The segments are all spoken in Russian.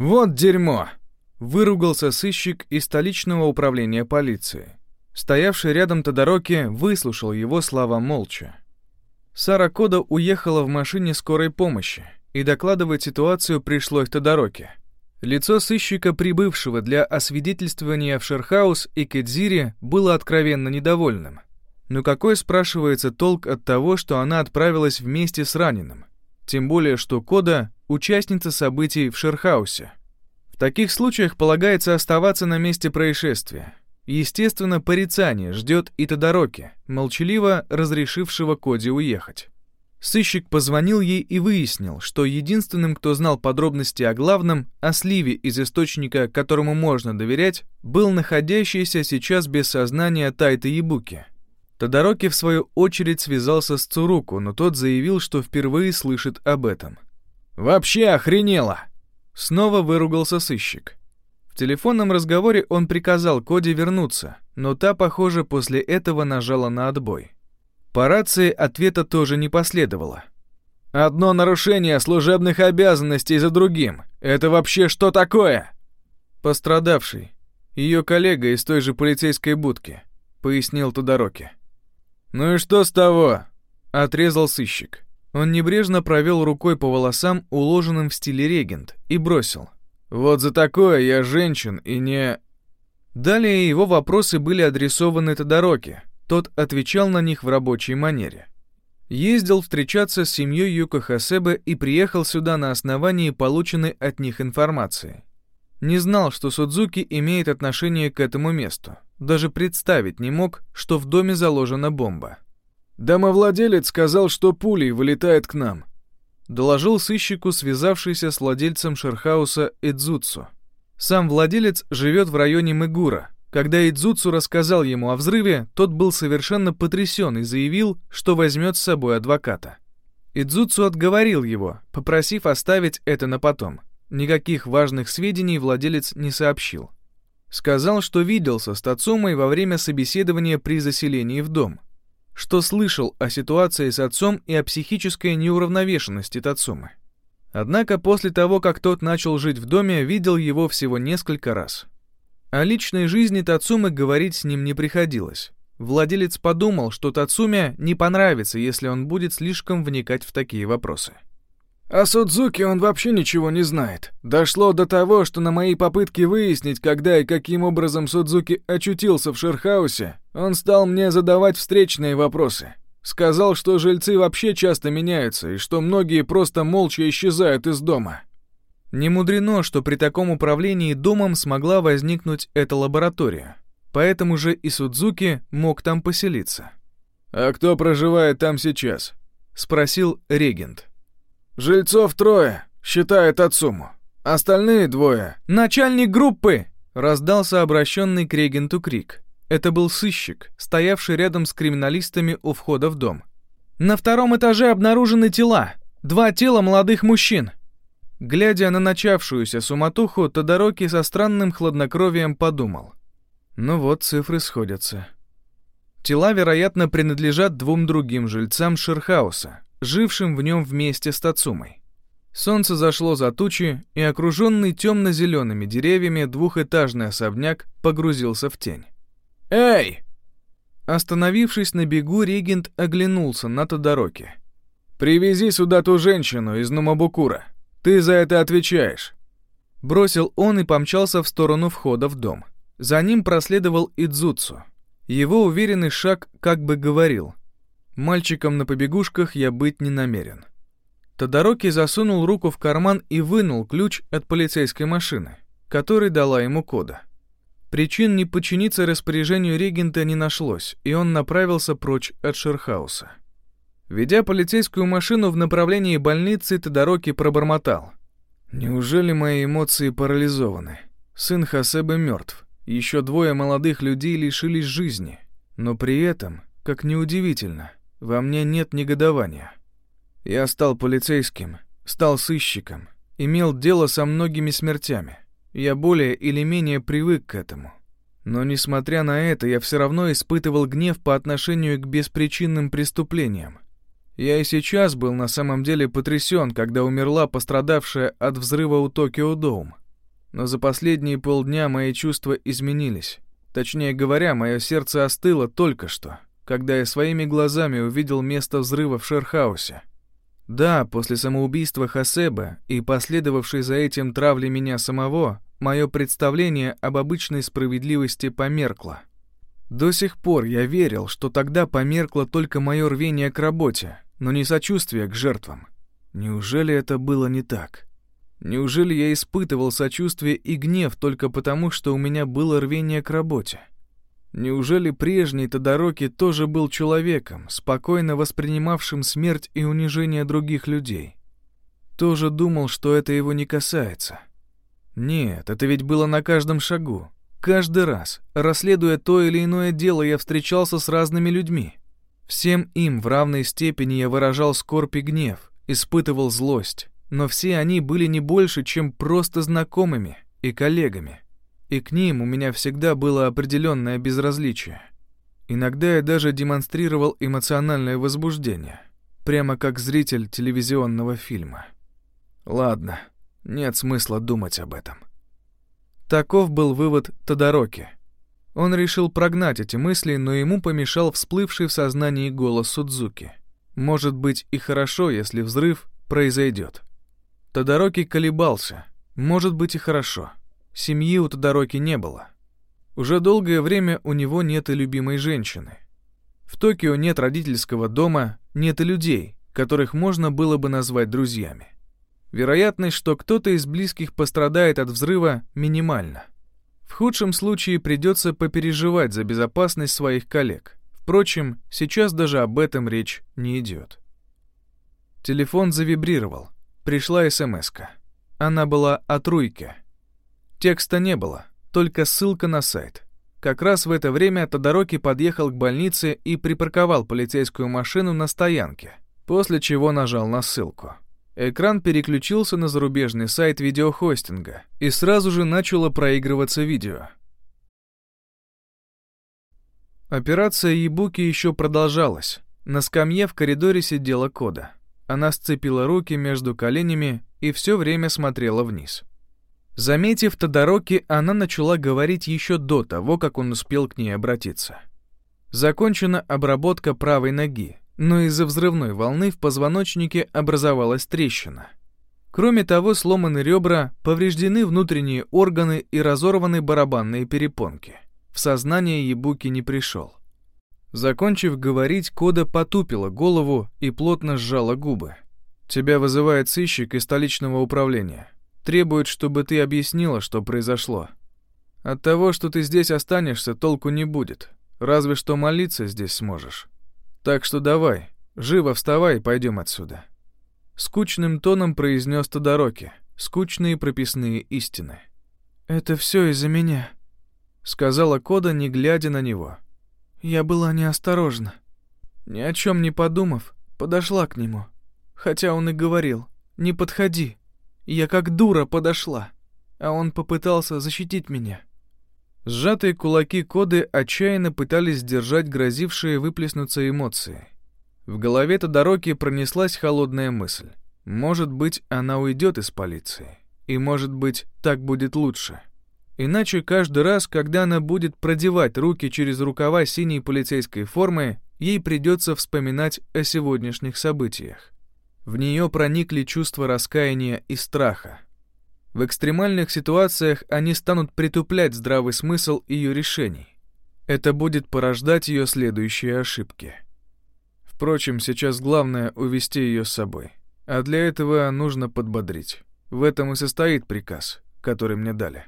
«Вот дерьмо!» — выругался сыщик из столичного управления полиции. Стоявший рядом Тодороки выслушал его слова молча. Сара Кода уехала в машине скорой помощи, и докладывать ситуацию пришлось Тодороке. Лицо сыщика, прибывшего для освидетельствования в Шерхаус и Кедзире, было откровенно недовольным. Но какой, спрашивается, толк от того, что она отправилась вместе с раненым? Тем более, что Кода — участница событий в Шерхаусе. В таких случаях полагается оставаться на месте происшествия. Естественно, порицание ждет и Тодороки, молчаливо разрешившего Коде уехать. Сыщик позвонил ей и выяснил, что единственным, кто знал подробности о главном, о сливе из источника, которому можно доверять, был находящийся сейчас без сознания Тайта Ябуки. Тодороки, в свою очередь, связался с Цуруку, но тот заявил, что впервые слышит об этом. «Вообще охренело!» Снова выругался сыщик. В телефонном разговоре он приказал Коде вернуться, но та, похоже, после этого нажала на отбой. По рации ответа тоже не последовало. «Одно нарушение служебных обязанностей за другим. Это вообще что такое?» «Пострадавший. Ее коллега из той же полицейской будки», — пояснил Тодороки. «Ну и что с того?» — отрезал сыщик. Он небрежно провел рукой по волосам, уложенным в стиле регент, и бросил. «Вот за такое я женщин и не...» Далее его вопросы были адресованы Тодороке, тот отвечал на них в рабочей манере. Ездил встречаться с семьей Юко Хасебе и приехал сюда на основании полученной от них информации. Не знал, что Судзуки имеет отношение к этому месту. Даже представить не мог, что в доме заложена бомба. «Домовладелец сказал, что пулей вылетает к нам», доложил сыщику, связавшийся с владельцем Шерхауса Эдзуцу. Сам владелец живет в районе Мегура, когда Идзуцу рассказал ему о взрыве, тот был совершенно потрясен и заявил, что возьмет с собой адвоката. Идзуцу отговорил его, попросив оставить это на потом. Никаких важных сведений владелец не сообщил. Сказал, что виделся с Тацумой во время собеседования при заселении в дом, что слышал о ситуации с отцом и о психической неуравновешенности Тацумы. Однако после того, как тот начал жить в доме, видел его всего несколько раз. О личной жизни Тацумы говорить с ним не приходилось. Владелец подумал, что Тацуме не понравится, если он будет слишком вникать в такие вопросы. О Судзуке он вообще ничего не знает. Дошло до того, что на мои попытки выяснить, когда и каким образом Судзуки очутился в Шерхаусе, он стал мне задавать встречные вопросы. Сказал, что жильцы вообще часто меняются и что многие просто молча исчезают из дома. Не мудрено, что при таком управлении домом смогла возникнуть эта лаборатория. Поэтому же и Судзуки мог там поселиться. «А кто проживает там сейчас?» — спросил регент. «Жильцов трое, считая Тацуму. Остальные двое...» «Начальник группы!» — раздался обращенный к регенту крик. Это был сыщик, стоявший рядом с криминалистами у входа в дом. «На втором этаже обнаружены тела. Два тела молодых мужчин. Глядя на начавшуюся суматоху, Тодороки со странным хладнокровием подумал. Ну вот, цифры сходятся. Тела, вероятно, принадлежат двум другим жильцам Шерхауса, жившим в нем вместе с Тацумой. Солнце зашло за тучи, и окруженный темно-зелеными деревьями двухэтажный особняк погрузился в тень. «Эй!» Остановившись на бегу, регент оглянулся на Тодороки. «Привези сюда ту женщину из Нумабукура. Ты за это отвечаешь!» Бросил он и помчался в сторону входа в дом. За ним проследовал Идзуцу. Его уверенный шаг как бы говорил. «Мальчиком на побегушках я быть не намерен». Тодороки засунул руку в карман и вынул ключ от полицейской машины, который дала ему кода. Причин не подчиниться распоряжению регента не нашлось, и он направился прочь от Шерхауса. Ведя полицейскую машину в направлении больницы, Тодороки пробормотал. «Неужели мои эмоции парализованы? Сын Хасебы мертв. Еще двое молодых людей лишились жизни. Но при этом, как неудивительно, во мне нет негодования. Я стал полицейским, стал сыщиком, имел дело со многими смертями. Я более или менее привык к этому. Но несмотря на это, я все равно испытывал гнев по отношению к беспричинным преступлениям. Я и сейчас был на самом деле потрясен, когда умерла пострадавшая от взрыва у Токио Доум. Но за последние полдня мои чувства изменились. Точнее говоря, мое сердце остыло только что, когда я своими глазами увидел место взрыва в Шерхаусе. Да, после самоубийства Хасеба и последовавшей за этим травли меня самого, мое представление об обычной справедливости померкло. До сих пор я верил, что тогда померкло только мое рвение к работе, но не сочувствие к жертвам. Неужели это было не так? Неужели я испытывал сочувствие и гнев только потому, что у меня было рвение к работе? Неужели прежний Тодороки тоже был человеком, спокойно воспринимавшим смерть и унижение других людей? Тоже думал, что это его не касается? Нет, это ведь было на каждом шагу. Каждый раз, расследуя то или иное дело, я встречался с разными людьми. Всем им в равной степени я выражал скорбь и гнев, испытывал злость, но все они были не больше, чем просто знакомыми и коллегами и к ним у меня всегда было определенное безразличие. Иногда я даже демонстрировал эмоциональное возбуждение, прямо как зритель телевизионного фильма. Ладно, нет смысла думать об этом. Таков был вывод Тодороки. Он решил прогнать эти мысли, но ему помешал всплывший в сознании голос Судзуки. Может быть и хорошо, если взрыв произойдет. Тодороки колебался. Может быть и хорошо. Семьи у Тодороки не было. Уже долгое время у него нет и любимой женщины. В Токио нет родительского дома, нет и людей, которых можно было бы назвать друзьями. Вероятность, что кто-то из близких пострадает от взрыва, минимальна. В худшем случае придется попереживать за безопасность своих коллег. Впрочем, сейчас даже об этом речь не идет. Телефон завибрировал. Пришла смс -ка. Она была от Руйки. Текста не было, только ссылка на сайт. Как раз в это время Тодороки подъехал к больнице и припарковал полицейскую машину на стоянке, после чего нажал на ссылку. Экран переключился на зарубежный сайт видеохостинга, и сразу же начало проигрываться видео. Операция Ебуки еще продолжалась. На скамье в коридоре сидела Кода. Она сцепила руки между коленями и все время смотрела вниз. Заметив Тодороки, она начала говорить еще до того, как он успел к ней обратиться. Закончена обработка правой ноги, но из-за взрывной волны в позвоночнике образовалась трещина. Кроме того, сломаны ребра, повреждены внутренние органы и разорваны барабанные перепонки. В сознание Ебуки не пришел. Закончив говорить, Кода потупила голову и плотно сжала губы. «Тебя вызывает сыщик из столичного управления. Требует, чтобы ты объяснила, что произошло. От того, что ты здесь останешься, толку не будет. Разве что молиться здесь сможешь. Так что давай, живо вставай и пойдем отсюда. Скучным тоном произнес Тодороки. Скучные прописные истины. «Это все из-за меня», — сказала Кода, не глядя на него. «Я была неосторожна. Ни о чем не подумав, подошла к нему. Хотя он и говорил, не подходи. Я как дура подошла, а он попытался защитить меня. Сжатые кулаки Коды отчаянно пытались сдержать грозившие выплеснуться эмоции. В голове Тодороки пронеслась холодная мысль. Может быть, она уйдет из полиции. И может быть, так будет лучше. Иначе каждый раз, когда она будет продевать руки через рукава синей полицейской формы, ей придется вспоминать о сегодняшних событиях. В нее проникли чувства раскаяния и страха. В экстремальных ситуациях они станут притуплять здравый смысл ее решений. Это будет порождать ее следующие ошибки. Впрочем, сейчас главное увести ее с собой. А для этого нужно подбодрить. В этом и состоит приказ, который мне дали.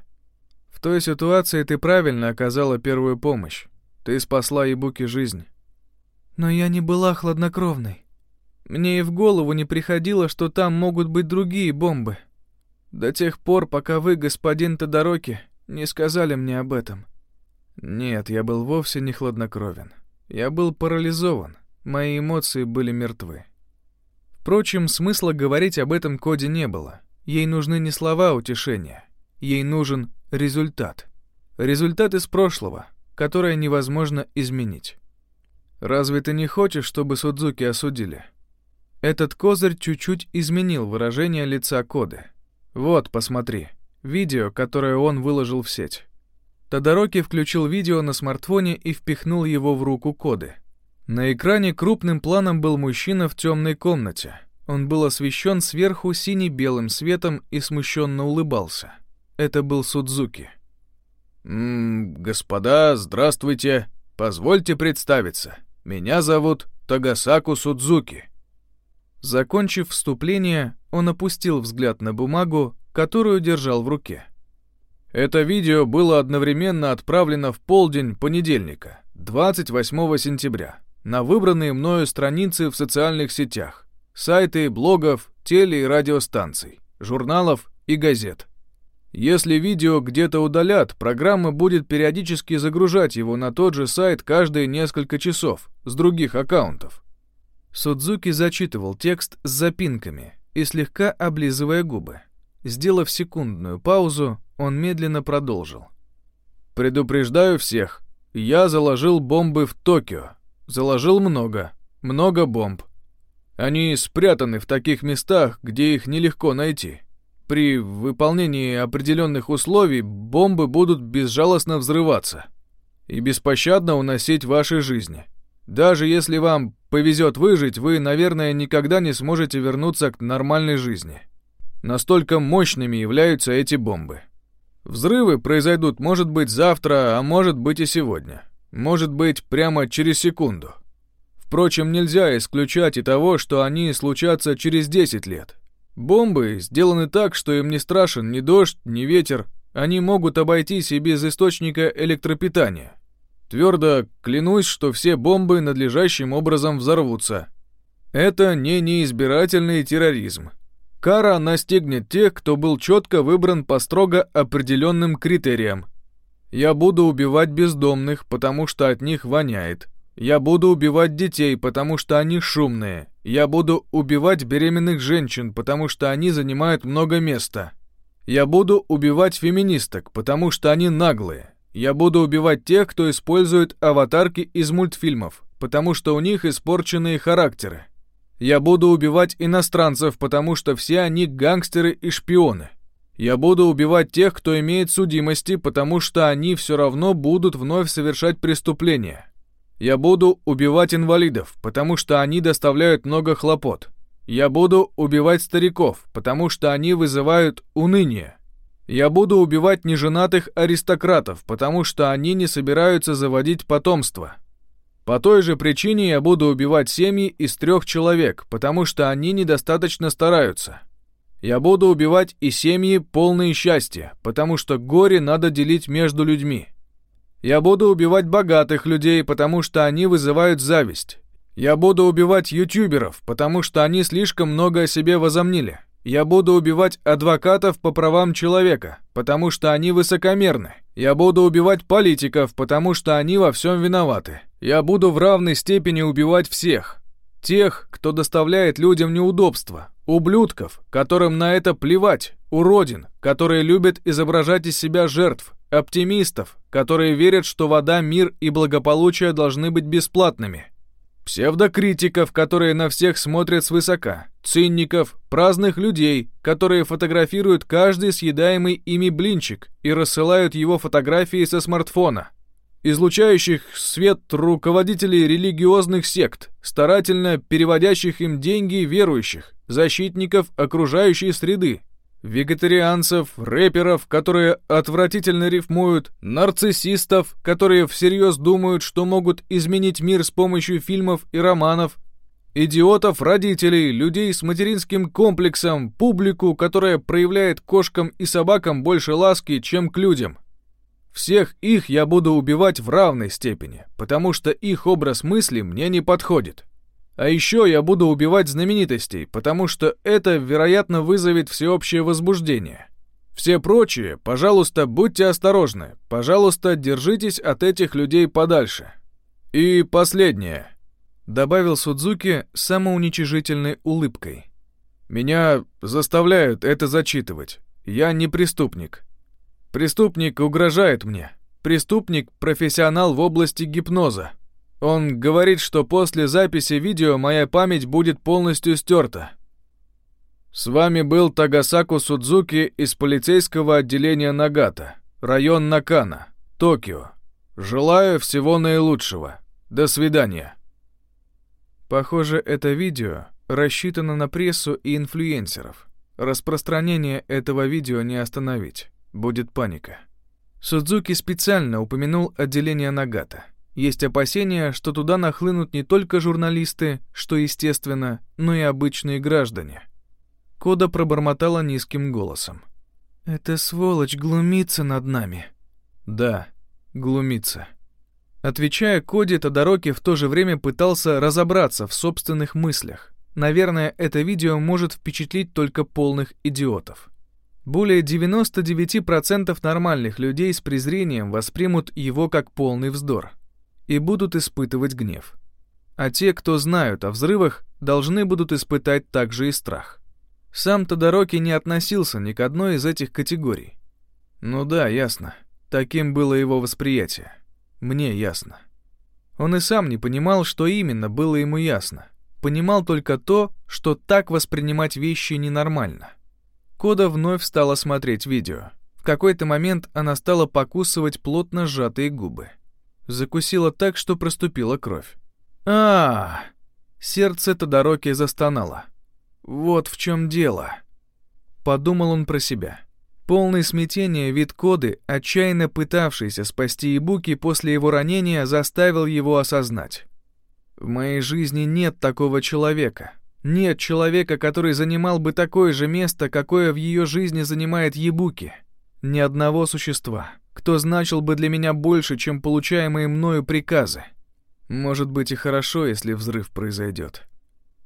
В той ситуации ты правильно оказала первую помощь. Ты спасла Ебуки жизнь. Но я не была хладнокровной. Мне и в голову не приходило, что там могут быть другие бомбы. До тех пор, пока вы, господин Тодороки, не сказали мне об этом. Нет, я был вовсе не хладнокровен. Я был парализован. Мои эмоции были мертвы. Впрочем, смысла говорить об этом Коде не было. Ей нужны не слова утешения. Ей нужен результат. Результат из прошлого, которое невозможно изменить. Разве ты не хочешь, чтобы Судзуки осудили? Этот козырь чуть-чуть изменил выражение лица Коды. «Вот, посмотри. видео, которое он выложил в сеть. Тодороки включил видео на смартфоне и впихнул его в руку коды. На экране крупным планом был мужчина в темной комнате. Он был освещен сверху сине-белым светом и смущенно улыбался. Это был Судзуки. «М «Господа, здравствуйте. Позвольте представиться. Меня зовут Тагасаку Судзуки». Закончив вступление, он опустил взгляд на бумагу, которую держал в руке. Это видео было одновременно отправлено в полдень понедельника, 28 сентября, на выбранные мною страницы в социальных сетях, сайты, блогов, теле- и радиостанций, журналов и газет. Если видео где-то удалят, программа будет периодически загружать его на тот же сайт каждые несколько часов с других аккаунтов. Судзуки зачитывал текст с запинками и слегка облизывая губы. Сделав секундную паузу, он медленно продолжил. «Предупреждаю всех, я заложил бомбы в Токио. Заложил много, много бомб. Они спрятаны в таких местах, где их нелегко найти. При выполнении определенных условий бомбы будут безжалостно взрываться и беспощадно уносить ваши жизни. Даже если вам повезет выжить, вы, наверное, никогда не сможете вернуться к нормальной жизни. Настолько мощными являются эти бомбы. Взрывы произойдут, может быть, завтра, а может быть и сегодня. Может быть, прямо через секунду. Впрочем, нельзя исключать и того, что они случатся через 10 лет. Бомбы сделаны так, что им не страшен ни дождь, ни ветер. Они могут обойтись и без источника электропитания. Твердо клянусь, что все бомбы надлежащим образом взорвутся. Это не неизбирательный терроризм. Кара настигнет тех, кто был четко выбран по строго определенным критериям. Я буду убивать бездомных, потому что от них воняет. Я буду убивать детей, потому что они шумные. Я буду убивать беременных женщин, потому что они занимают много места. Я буду убивать феминисток, потому что они наглые. Я буду убивать тех, кто использует аватарки из мультфильмов, потому что у них испорченные характеры. Я буду убивать иностранцев, потому что все они гангстеры и шпионы. Я буду убивать тех, кто имеет судимости, потому что они все равно будут вновь совершать преступления. Я буду убивать инвалидов, потому что они доставляют много хлопот. Я буду убивать стариков, потому что они вызывают уныние. Я буду убивать неженатых аристократов, потому что они не собираются заводить потомство. По той же причине я буду убивать семьи из трех человек, потому что они недостаточно стараются. Я буду убивать и семьи полные счастья, потому что горе надо делить между людьми. Я буду убивать богатых людей, потому что они вызывают зависть. Я буду убивать ютуберов, потому что они слишком много о себе возомнили. Я буду убивать адвокатов по правам человека, потому что они высокомерны. Я буду убивать политиков, потому что они во всем виноваты. Я буду в равной степени убивать всех. Тех, кто доставляет людям неудобства, ублюдков, которым на это плевать, уродин, которые любят изображать из себя жертв, оптимистов, которые верят, что вода, мир и благополучие должны быть бесплатными, псевдокритиков, которые на всех смотрят свысока, цинников, праздных людей, которые фотографируют каждый съедаемый ими блинчик и рассылают его фотографии со смартфона, излучающих свет руководителей религиозных сект, старательно переводящих им деньги верующих, защитников окружающей среды, вегетарианцев, рэперов, которые отвратительно рифмуют, нарциссистов, которые всерьез думают, что могут изменить мир с помощью фильмов и романов, идиотов, родителей, людей с материнским комплексом, публику, которая проявляет кошкам и собакам больше ласки, чем к людям. Всех их я буду убивать в равной степени, потому что их образ мысли мне не подходит. А еще я буду убивать знаменитостей, потому что это, вероятно, вызовет всеобщее возбуждение. Все прочие, пожалуйста, будьте осторожны. Пожалуйста, держитесь от этих людей подальше. И последнее, добавил Судзуки самоуничижительной улыбкой. Меня заставляют это зачитывать. Я не преступник. Преступник угрожает мне. Преступник – профессионал в области гипноза. Он говорит, что после записи видео моя память будет полностью стерта. С вами был Тагасаку Судзуки из полицейского отделения Нагата, район Накана, Токио. Желаю всего наилучшего. До свидания. Похоже, это видео рассчитано на прессу и инфлюенсеров. Распространение этого видео не остановить. Будет паника. Судзуки специально упомянул отделение Нагата. Есть опасения, что туда нахлынут не только журналисты, что естественно, но и обычные граждане. Кода пробормотала низким голосом. «Эта сволочь глумится над нами». «Да, глумится». Отвечая Коде, Тодороки в то же время пытался разобраться в собственных мыслях. Наверное, это видео может впечатлить только полных идиотов. Более 99% нормальных людей с презрением воспримут его как полный вздор и будут испытывать гнев. А те, кто знают о взрывах, должны будут испытать также и страх. Сам Тодороки не относился ни к одной из этих категорий. Ну да, ясно. Таким было его восприятие. Мне ясно. Он и сам не понимал, что именно было ему ясно. Понимал только то, что так воспринимать вещи ненормально. Кода вновь стала смотреть видео. В какой-то момент она стала покусывать плотно сжатые губы. Закусила так, что проступила кровь. а, -а, -а Сердце Тодороки застонало. «Вот в чем дело», — подумал он про себя. Полный смятения вид Коды, отчаянно пытавшийся спасти Ибуки после его ранения, заставил его осознать. «В моей жизни нет такого человека. Нет человека, который занимал бы такое же место, какое в ее жизни занимает Ебуки. Ни одного существа, кто значил бы для меня больше, чем получаемые мною приказы. Может быть и хорошо, если взрыв произойдет.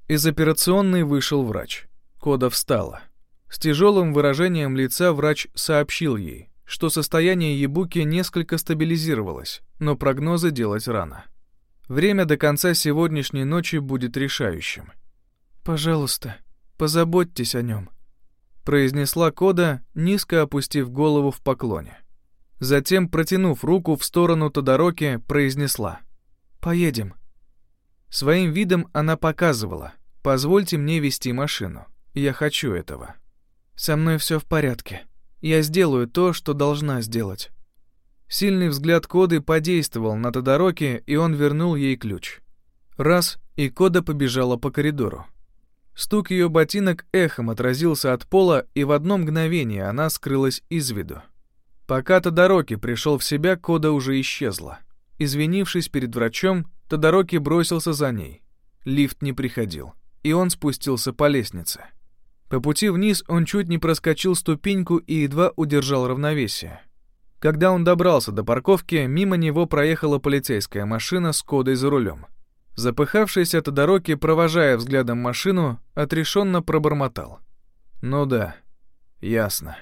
Из операционной вышел врач. Кода встала. С тяжелым выражением лица врач сообщил ей, что состояние Ебуки несколько стабилизировалось, но прогнозы делать рано. Время до конца сегодняшней ночи будет решающим. «Пожалуйста, позаботьтесь о нем», — произнесла Кода, низко опустив голову в поклоне. Затем, протянув руку в сторону Тодороки, произнесла «Поедем». Своим видом она показывала «Позвольте мне вести машину. Я хочу этого». «Со мной все в порядке. Я сделаю то, что должна сделать». Сильный взгляд Коды подействовал на Тодороки, и он вернул ей ключ. Раз, и Кода побежала по коридору. Стук ее ботинок эхом отразился от пола, и в одно мгновение она скрылась из виду. Пока Тодороки пришел в себя, Кода уже исчезла. Извинившись перед врачом, Тодороки бросился за ней. Лифт не приходил, и он спустился по лестнице. По пути вниз он чуть не проскочил ступеньку и едва удержал равновесие. Когда он добрался до парковки, мимо него проехала полицейская машина с кодой за рулем. Запыхавшийся Тодороки, провожая взглядом машину, отрешенно пробормотал. «Ну да, ясно».